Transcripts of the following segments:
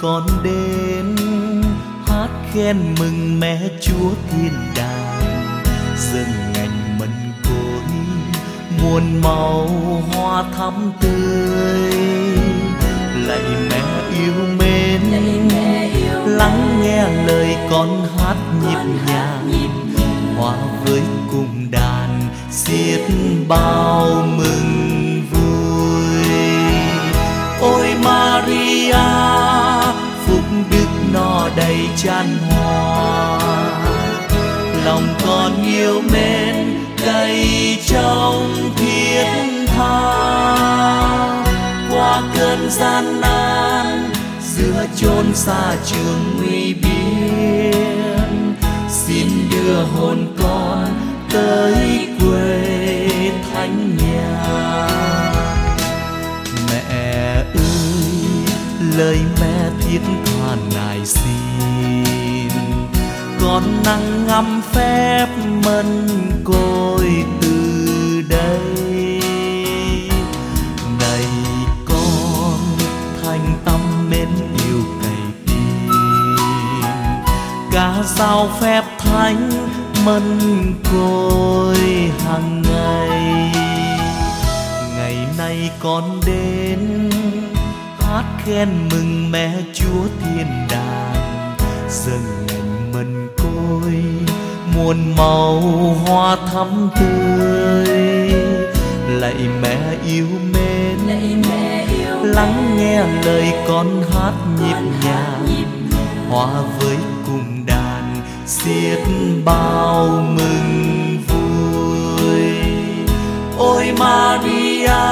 con đến. Hát khen mừng mẹ chúa thiên đàng. Dâng ngành mân cối muôn màu hoa thắm tươi. Lạy mẹ yêu mến lắng nghe lời con hát nhịp nhàng. Hòa với cùng đàn xiết bao lòng còn yêu mến cay trong thiên tha. Qua cơn gian nan, giữa chốn xa trường nguy biên xin đưa hồn con tới quê thánh nhà. Mẹ ơi, lời mẹ thiết tha ngài xin con nắng ngắm phép mân côi từ đây. Này con thành tâm mến yêu cày tin ca sao phép thánh mân côi hàng ngày. Ngày nay con đến, hát khen mừng mẹ chúa thiên đàng, dâng muôn màu hoa thắm tươi. Lạy mẹ yêu mến lắng nghe lời con hát nhịp nhàng. hòa với cùng đàn xiết bao mừng vui. Ôi Maria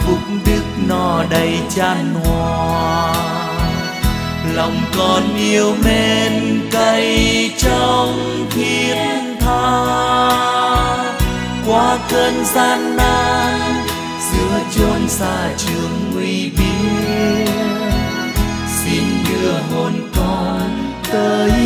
phúc đức no đầy chan hòa lòng con yêu mến cay trong thiên tha. Qua cơn gian nan, giữa chốn xa trường nguy biên, xin đưa hồn con tới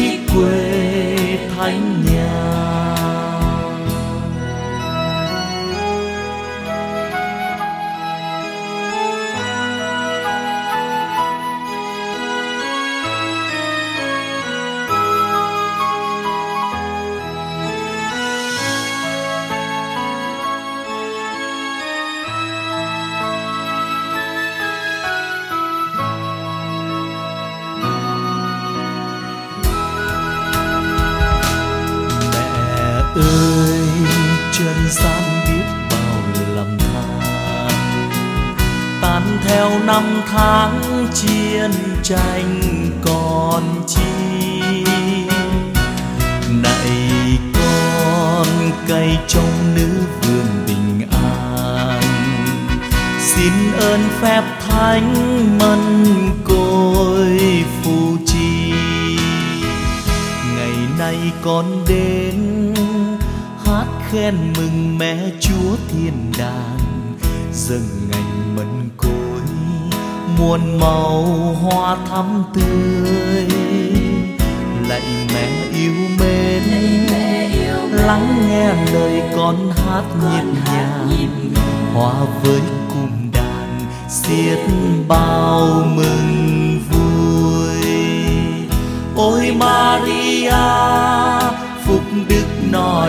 chân san biết bao lầm than. Tan theo năm tháng chiến tranh còn chi. Này con cây trong nữ vương bình an. Xin ơn phép thánh mân côi phù trì ngày nay con đến khen mừng mẹ chúa thiên đàng. Dâng ngành mân côi muôn màu hoa thắm tươi. Lạy mẹ yêu mến, lắng nghe lời con hát nhịp nhàng. Hòa với cùng đàn xiết bao mừng vui. Ôi Maria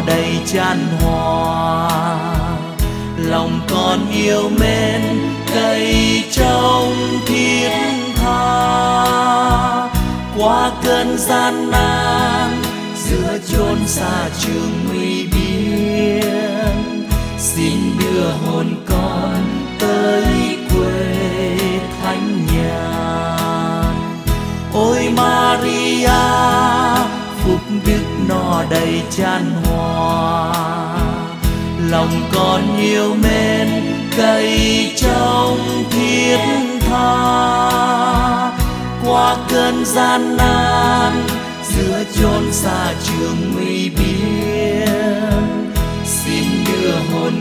đầy chan hòa. Lòng con yêu mến cây trong thiên tha. Qua cơn gian nan, giữa chốn xa trường nguy biên no đầy chan hòa. Lòng con yêu mến cay trong thiết tha. Qua cơn gian nan, giữa chốn xa trường nguy biên, xin đưa hồn